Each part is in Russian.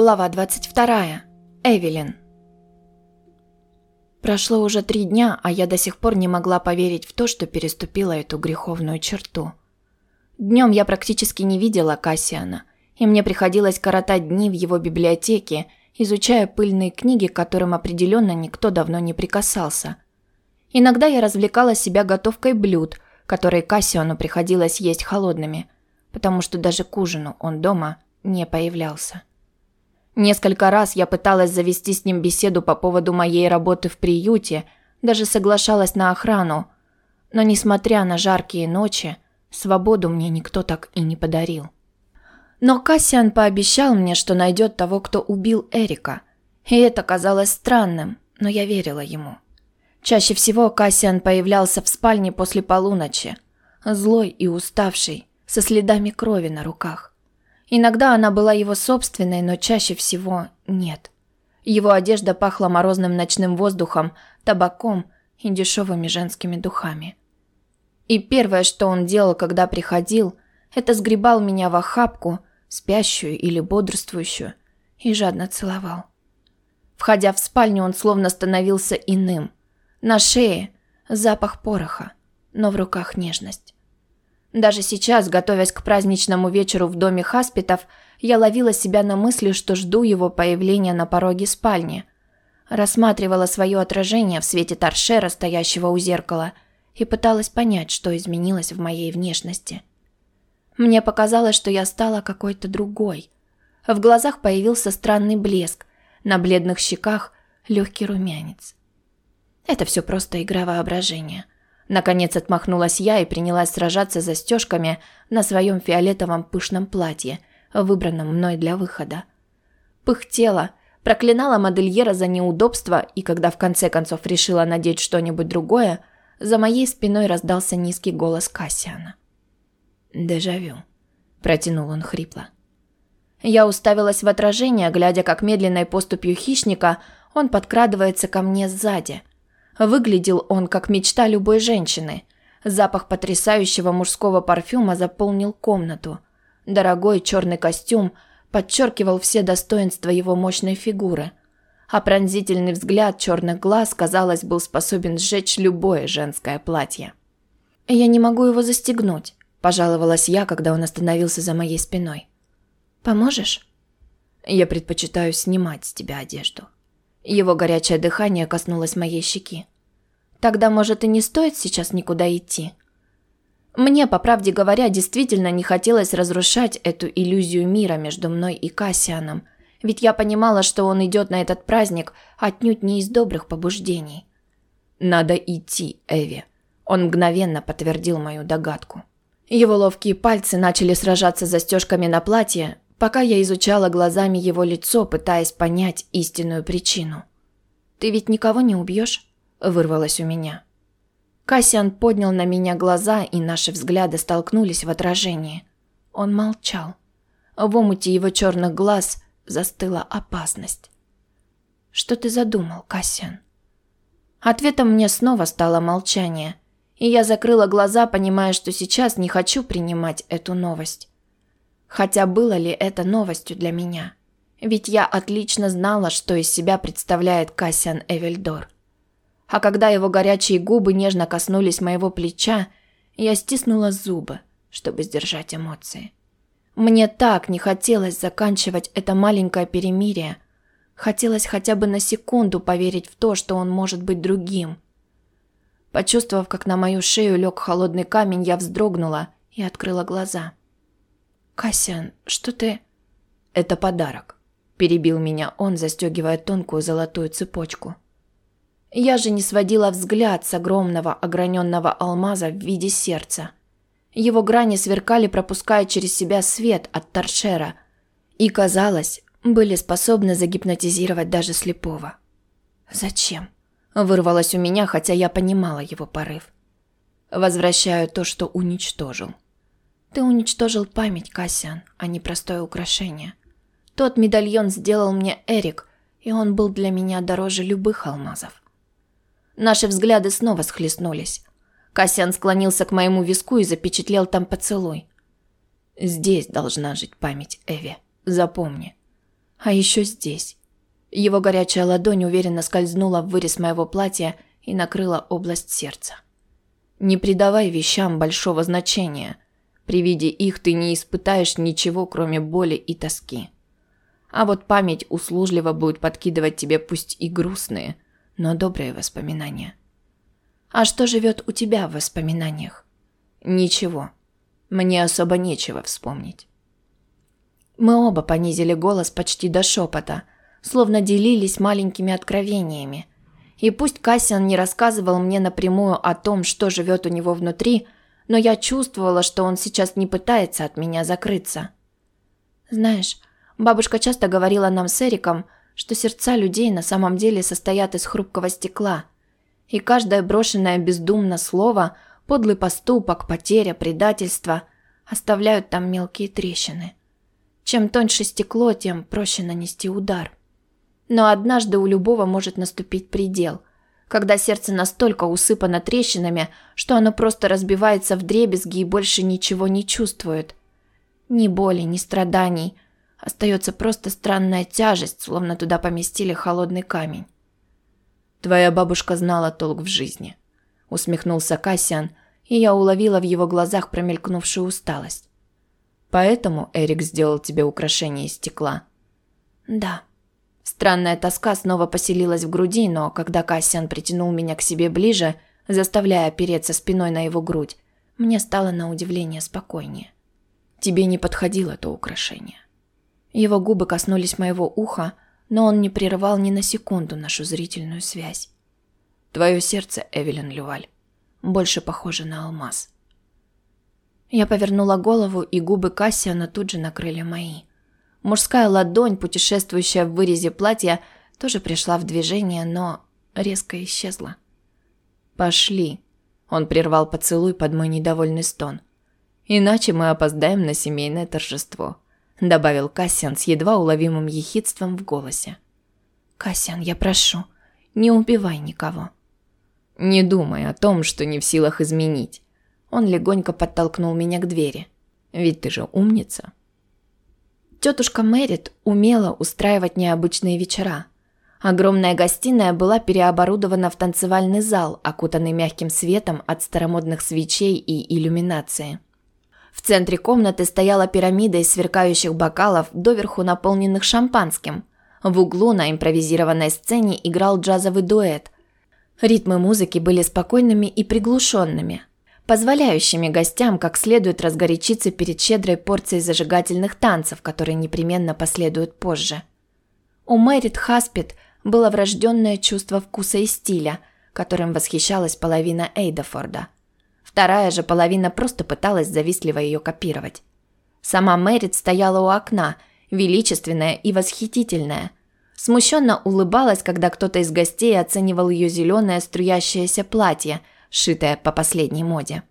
Глава 22. Эвелин. Прошло уже три дня, а я до сих пор не могла поверить в то, что переступила эту греховную черту. Днем я практически не видела Кассиана, и мне приходилось коротать дни в его библиотеке, изучая пыльные книги, к которым определенно никто давно не прикасался. Иногда я развлекала себя готовкой блюд, которые Кассиану приходилось есть холодными, потому что даже к ужину он дома не появлялся. Несколько раз я пыталась завести с ним беседу по поводу моей работы в приюте, даже соглашалась на охрану. Но несмотря на жаркие ночи, свободу мне никто так и не подарил. Но Кассиан пообещал мне, что найдет того, кто убил Эрика. И это казалось странным, но я верила ему. Чаще всего Кассиан появлялся в спальне после полуночи, злой и уставший, со следами крови на руках. Иногда она была его собственной, но чаще всего нет. Его одежда пахла морозным ночным воздухом, табаком и дешевыми женскими духами. И первое, что он делал, когда приходил, это сгребал меня в охапку, спящую или бодрствующую, и жадно целовал. Входя в спальню, он словно становился иным. На шее запах пороха, но в руках нежность. Даже сейчас, готовясь к праздничному вечеру в доме Хаспитов, я ловила себя на мысли, что жду его появления на пороге спальни. Рассматривала свое отражение в свете торшера, стоящего у зеркала, и пыталась понять, что изменилось в моей внешности. Мне показалось, что я стала какой-то другой. В глазах появился странный блеск, на бледных щеках легкий румянец. Это все просто игра воображения – Наконец отмахнулась я и принялась сражаться застежками на своем фиолетовом пышном платье, выбранном мной для выхода. Пыхтела, проклинала модельера за неудобство, и когда в конце концов решила надеть что-нибудь другое, за моей спиной раздался низкий голос Кассиана. «Дежавю», – протянул он хрипло. Я уставилась в отражение, глядя, как медленной поступью хищника он подкрадывается ко мне сзади, Выглядел он как мечта любой женщины. Запах потрясающего мужского парфюма заполнил комнату. Дорогой черный костюм подчеркивал все достоинства его мощной фигуры. А пронзительный взгляд черных глаз, казалось, был способен сжечь любое женское платье. «Я не могу его застегнуть», – пожаловалась я, когда он остановился за моей спиной. «Поможешь?» «Я предпочитаю снимать с тебя одежду», его горячее дыхание коснулось моей щеки. Тогда, может, и не стоит сейчас никуда идти. Мне, по правде говоря, действительно не хотелось разрушать эту иллюзию мира между мной и Кассианом, ведь я понимала, что он идет на этот праздник отнюдь не из добрых побуждений. «Надо идти, Эви», – он мгновенно подтвердил мою догадку. Его ловкие пальцы начали сражаться с застежками на платье, пока я изучала глазами его лицо, пытаясь понять истинную причину. «Ты ведь никого не убьешь?» – вырвалось у меня. Кассиан поднял на меня глаза, и наши взгляды столкнулись в отражении. Он молчал. В омуте его черных глаз застыла опасность. «Что ты задумал, Кассиан?» Ответом мне снова стало молчание, и я закрыла глаза, понимая, что сейчас не хочу принимать эту новость. Хотя было ли это новостью для меня? Ведь я отлично знала, что из себя представляет Кассиан Эвельдор. А когда его горячие губы нежно коснулись моего плеча, я стиснула зубы, чтобы сдержать эмоции. Мне так не хотелось заканчивать это маленькое перемирие. Хотелось хотя бы на секунду поверить в то, что он может быть другим. Почувствовав, как на мою шею лег холодный камень, я вздрогнула и открыла глаза. «Кассиан, что ты...» «Это подарок», – перебил меня он, застегивая тонкую золотую цепочку. Я же не сводила взгляд с огромного ограненного алмаза в виде сердца. Его грани сверкали, пропуская через себя свет от торшера, и, казалось, были способны загипнотизировать даже слепого. «Зачем?» – вырвалось у меня, хотя я понимала его порыв. «Возвращаю то, что уничтожил». Ты уничтожил память, Кассиан, а не простое украшение. Тот медальон сделал мне Эрик, и он был для меня дороже любых алмазов. Наши взгляды снова схлестнулись. Кассиан склонился к моему виску и запечатлел там поцелуй. Здесь должна жить память Эви. Запомни. А еще здесь. Его горячая ладонь уверенно скользнула в вырез моего платья и накрыла область сердца. Не придавай вещам большого значения. При виде их ты не испытаешь ничего, кроме боли и тоски. А вот память услужливо будет подкидывать тебе пусть и грустные, но добрые воспоминания. А что живет у тебя в воспоминаниях? Ничего. Мне особо нечего вспомнить. Мы оба понизили голос почти до шепота, словно делились маленькими откровениями. И пусть Кассиан не рассказывал мне напрямую о том, что живет у него внутри, но я чувствовала, что он сейчас не пытается от меня закрыться. Знаешь, бабушка часто говорила нам с Эриком, что сердца людей на самом деле состоят из хрупкого стекла. И каждое брошенное бездумно слово, подлый поступок, потеря, предательство оставляют там мелкие трещины. Чем тоньше стекло, тем проще нанести удар. Но однажды у любого может наступить предел, когда сердце настолько усыпано трещинами, что оно просто разбивается в дребезги и больше ничего не чувствует. Ни боли, ни страданий. Остается просто странная тяжесть, словно туда поместили холодный камень. «Твоя бабушка знала толк в жизни», — усмехнулся Кассиан, и я уловила в его глазах промелькнувшую усталость. Поэтому Эрик сделал тебе украшение из стекла. Да. Странная тоска снова поселилась в груди, но когда Кассиан притянул меня к себе ближе, заставляя опереться спиной на его грудь, мне стало на удивление спокойнее. Тебе не подходило то украшение. Его губы коснулись моего уха, но он не прерывал ни на секунду нашу зрительную связь. Твое сердце, Эвелин Люваль, больше похоже на алмаз. Я повернула голову, и губы Кассиана тут же накрыли мои. Мужская ладонь, путешествующая в вырезе платья, тоже пришла в движение, но резко исчезла. «Пошли», – он прервал поцелуй под мой недовольный стон. «Иначе мы опоздаем на семейное торжество», – добавил Кассиан с едва уловимым ехидством в голосе. «Кассиан, я прошу, не убивай никого». «Не думай о том, что не в силах изменить. Он легонько подтолкнул меня к двери. «Ведь ты же умница». Тетушка Мэрит умела устраивать необычные вечера. Огромная гостиная была переоборудована в танцевальный зал, окутанный мягким светом от старомодных свечей и иллюминации. В центре комнаты стояла пирамида из сверкающих бокалов, доверху наполненных шампанским. В углу на импровизированной сцене играл джазовый дуэт. Ритмы музыки были спокойными и приглушенными, позволяющими гостям как следует разгорячиться перед щедрой порцией зажигательных танцев, которые непременно последуют позже. У Мэрит Хаспит было врожденное чувство вкуса и стиля, которым восхищалась половина Эйдафорда. Вторая же половина просто пыталась завистливо ее копировать. Сама Мэрит стояла у окна, величественная и восхитительная. Смущенно улыбалась, когда кто-то из гостей оценивал ее зеленое струящееся платье – шитая по последней моде.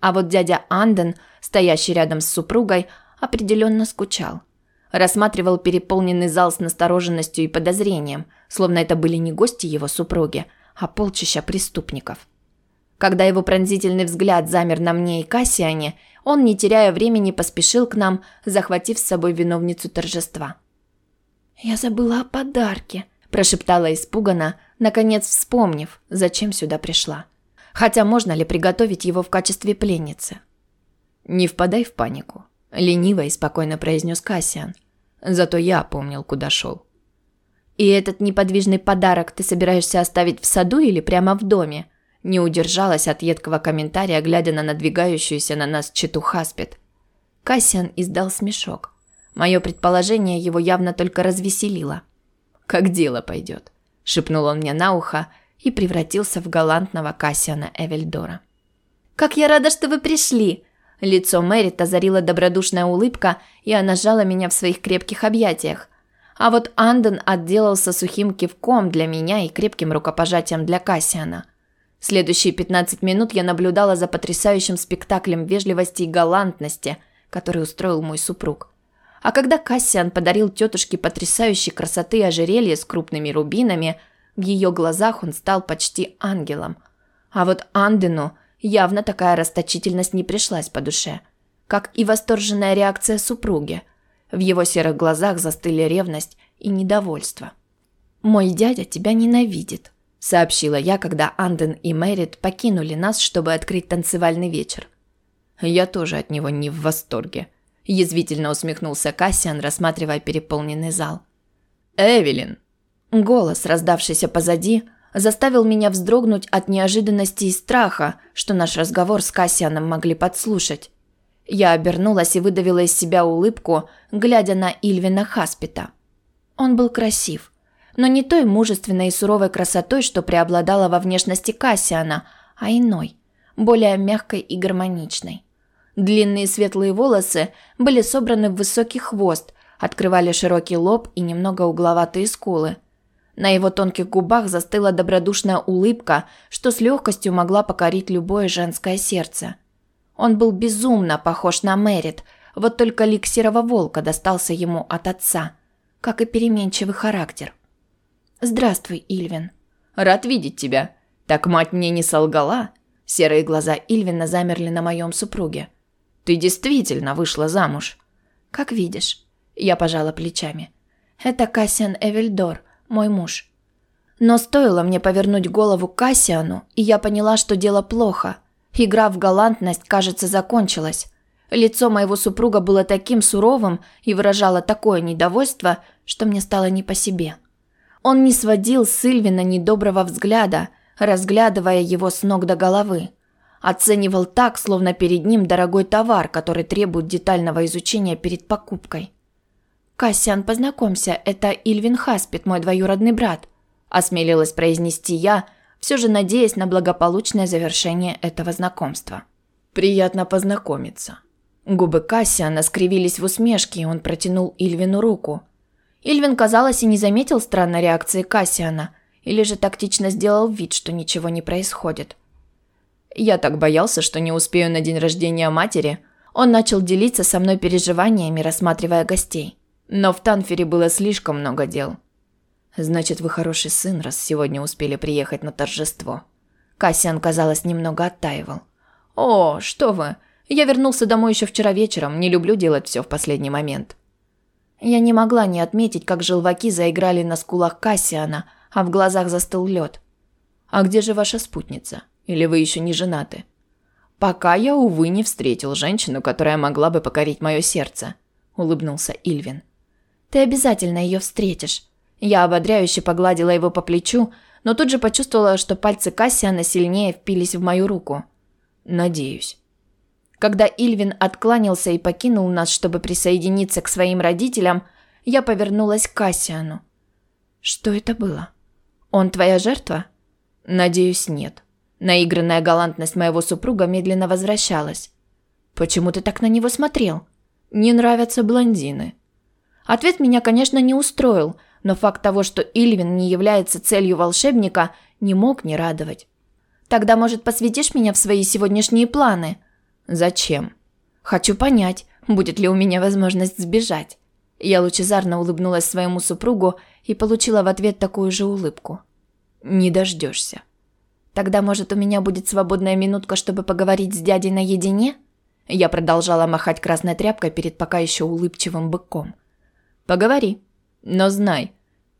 А вот дядя Анден, стоящий рядом с супругой, определенно скучал. Рассматривал переполненный зал с настороженностью и подозрением, словно это были не гости его супруги, а полчища преступников. Когда его пронзительный взгляд замер на мне и Кассиане, он, не теряя времени, поспешил к нам, захватив с собой виновницу торжества. «Я забыла о подарке», – прошептала испуганно, наконец вспомнив, зачем сюда пришла. Хотя можно ли приготовить его в качестве пленницы? «Не впадай в панику», – лениво и спокойно произнес Кассиан. «Зато я помнил, куда шел». «И этот неподвижный подарок ты собираешься оставить в саду или прямо в доме?» Не удержалась от едкого комментария, глядя на надвигающуюся на нас читу Хаспет. Кассиан издал смешок. Мое предположение его явно только развеселило. «Как дело пойдет», – шепнул он мне на ухо и превратился в галантного Кассиана Эвельдора. «Как я рада, что вы пришли!» Лицо Мэрит озарила добродушная улыбка, и она сжала меня в своих крепких объятиях. А вот Анден отделался сухим кивком для меня и крепким рукопожатием для Кассиана. Следующие 15 минут я наблюдала за потрясающим спектаклем вежливости и галантности, который устроил мой супруг. А когда Кассиан подарил тетушке потрясающей красоты ожерелье с крупными рубинами – в ее глазах он стал почти ангелом. А вот Андену явно такая расточительность не пришлась по душе, как и восторженная реакция супруги. В его серых глазах застыли ревность и недовольство. «Мой дядя тебя ненавидит», – сообщила я, когда Анден и Мэрит покинули нас, чтобы открыть танцевальный вечер. «Я тоже от него не в восторге», – язвительно усмехнулся Кассиан, рассматривая переполненный зал. «Эвелин!» Голос, раздавшийся позади, заставил меня вздрогнуть от неожиданности и страха, что наш разговор с Кассианом могли подслушать. Я обернулась и выдавила из себя улыбку, глядя на Ильвина Хаспита. Он был красив, но не той мужественной и суровой красотой, что преобладала во внешности Кассиана, а иной, более мягкой и гармоничной. Длинные светлые волосы были собраны в высокий хвост, открывали широкий лоб и немного угловатые скулы. На его тонких губах застыла добродушная улыбка, что с легкостью могла покорить любое женское сердце. Он был безумно похож на Мэрит, вот только лик серого волка достался ему от отца, как и переменчивый характер. «Здравствуй, Ильвин». «Рад видеть тебя. Так мать мне не солгала?» Серые глаза Ильвина замерли на моем супруге. «Ты действительно вышла замуж?» «Как видишь». Я пожала плечами. «Это Кассиан Эвельдор, мой муж». Но стоило мне повернуть голову к Кассиану, и я поняла, что дело плохо – Игра в галантность, кажется, закончилась. Лицо моего супруга было таким суровым и выражало такое недовольство, что мне стало не по себе. Он не сводил с Сильвина недоброго взгляда, разглядывая его с ног до головы. Оценивал так, словно перед ним дорогой товар, который требует детального изучения перед покупкой. «Кассиан, познакомься, это Ильвин Хаспит, мой двоюродный брат», – осмелилась произнести я – все же надеясь на благополучное завершение этого знакомства. «Приятно познакомиться». Губы Кассиана скривились в усмешке, и он протянул Ильвину руку. Ильвин, казалось, и не заметил странной реакции Кассиана, или же тактично сделал вид, что ничего не происходит. Я так боялся, что не успею на день рождения матери. Он начал делиться со мной переживаниями, рассматривая гостей. Но в Танфере было слишком много дел. Значит, вы хороший сын, раз сегодня успели приехать на торжество. Кассиан, казалось, немного оттаивал. О, что вы? Я вернулся домой еще вчера вечером. Не люблю делать все в последний момент. Я не могла не отметить, как желваки заиграли на скулах Кассиана, а в глазах застыл лед. А где же ваша спутница? Или вы еще не женаты? Пока я, увы, не встретил женщину, которая могла бы покорить мое сердце, улыбнулся Ильвин. Ты обязательно ее встретишь. Я ободряюще погладила его по плечу, но тут же почувствовала, что пальцы Кассиана сильнее впились в мою руку. Надеюсь. Когда Ильвин откланялся и покинул нас, чтобы присоединиться к своим родителям, я повернулась к Кассиану. Что это было? Он твоя жертва? Надеюсь, нет. Наигранная галантность моего супруга медленно возвращалась. Почему ты так на него смотрел? Не нравятся блондины. Ответ меня, конечно, не устроил – но факт того, что Ильвин не является целью волшебника, не мог не радовать. «Тогда, может, посвятишь меня в свои сегодняшние планы?» «Зачем?» «Хочу понять, будет ли у меня возможность сбежать». Я лучезарно улыбнулась своему супругу и получила в ответ такую же улыбку. «Не дождешься». «Тогда, может, у меня будет свободная минутка, чтобы поговорить с дядей наедине?» Я продолжала махать красной тряпкой перед пока еще улыбчивым быком. «Поговори», но знай,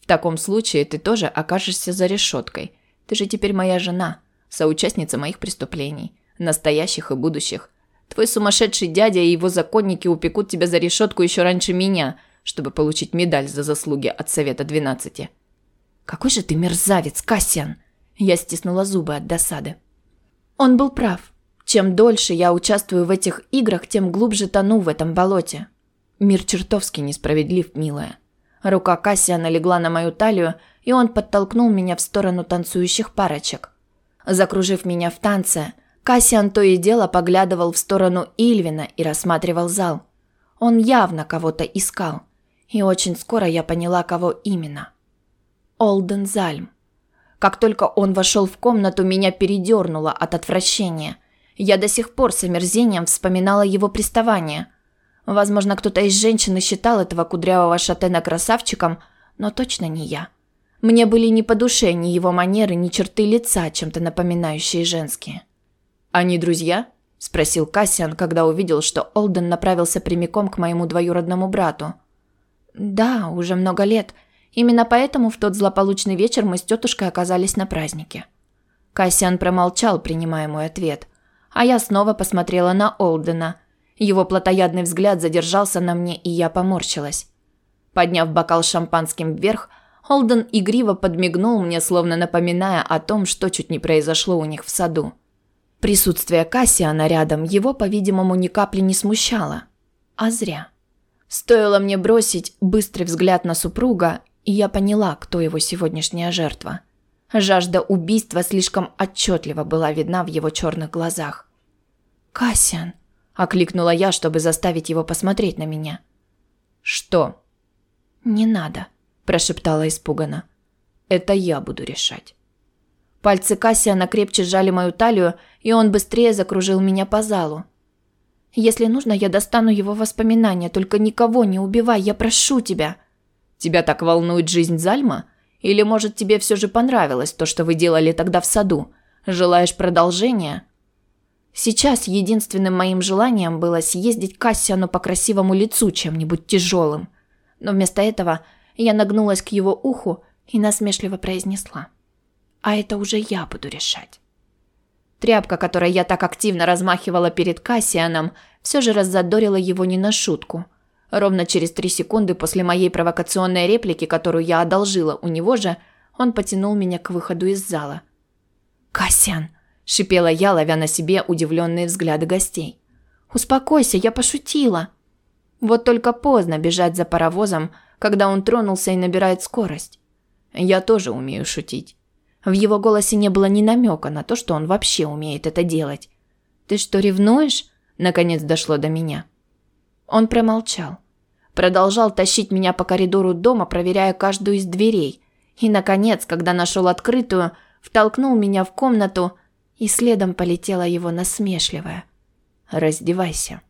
в таком случае ты тоже окажешься за решеткой. Ты же теперь моя жена, соучастница моих преступлений, настоящих и будущих. Твой сумасшедший дядя и его законники упекут тебя за решетку еще раньше меня, чтобы получить медаль за заслуги от Совета 12. Какой же ты мерзавец, Кассиан! Я стиснула зубы от досады. Он был прав. Чем дольше я участвую в этих играх, тем глубже тону в этом болоте. Мир чертовски несправедлив, милая. Рука Кассиана легла на мою талию, и он подтолкнул меня в сторону танцующих парочек. Закружив меня в танце, Кассиан то и дело поглядывал в сторону Ильвина и рассматривал зал. Он явно кого-то искал. И очень скоро я поняла, кого именно. Олден Зальм. Как только он вошел в комнату, меня передернуло от отвращения. Я до сих пор с омерзением вспоминала его приставание – Возможно, кто-то из женщин считал этого кудрявого шатена красавчиком, но точно не я. Мне были не по душе ни его манеры, ни черты лица, чем-то напоминающие женские. «Они друзья?» – спросил Кассиан, когда увидел, что Олден направился прямиком к моему двоюродному брату. «Да, уже много лет. Именно поэтому в тот злополучный вечер мы с тетушкой оказались на празднике. Кассиан промолчал, принимая мой ответ, а я снова посмотрела на Олдена. Его плотоядный взгляд задержался на мне, и я поморщилась. Подняв бокал шампанским вверх, Олден игриво подмигнул мне, словно напоминая о том, что чуть не произошло у них в саду. Присутствие Кассиана рядом его, по-видимому, ни капли не смущало. А зря. Стоило мне бросить быстрый взгляд на супруга, и я поняла, кто его сегодняшняя жертва. Жажда убийства слишком отчетливо была видна в его черных глазах. «Кассиан!» – окликнула я, чтобы заставить его посмотреть на меня. «Что?» «Не надо», – прошептала испуганно. «Это я буду решать». Пальцы Кассиана крепче сжали мою талию, и он быстрее закружил меня по залу. «Если нужно, я достану его воспоминания, только никого не убивай, я прошу тебя». «Тебя так волнует жизнь Зальма?» Или, может, тебе все же понравилось то, что вы делали тогда в саду? Желаешь продолжения?» Сейчас единственным моим желанием было съездить Кассиану по красивому лицу чем-нибудь тяжелым. Но вместо этого я нагнулась к его уху и насмешливо произнесла. «А это уже я буду решать». Тряпка, которой я так активно размахивала перед Кассианом, все же раззадорила его не на шутку – Ровно через три секунды после моей провокационной реплики, которую я одолжила у него же, он потянул меня к выходу из зала. «Касян!» – шипела я, ловя на себе удивленные взгляды гостей. «Успокойся, я пошутила!» Вот только поздно бежать за паровозом, когда он тронулся и набирает скорость. Я тоже умею шутить. В его голосе не было ни намека на то, что он вообще умеет это делать. «Ты что, ревнуешь?» – наконец дошло до меня. Он промолчал. Продолжал тащить меня по коридору дома, проверяя каждую из дверей. И, наконец, когда нашел открытую, втолкнул меня в комнату, и следом полетела его насмешливая. «Раздевайся».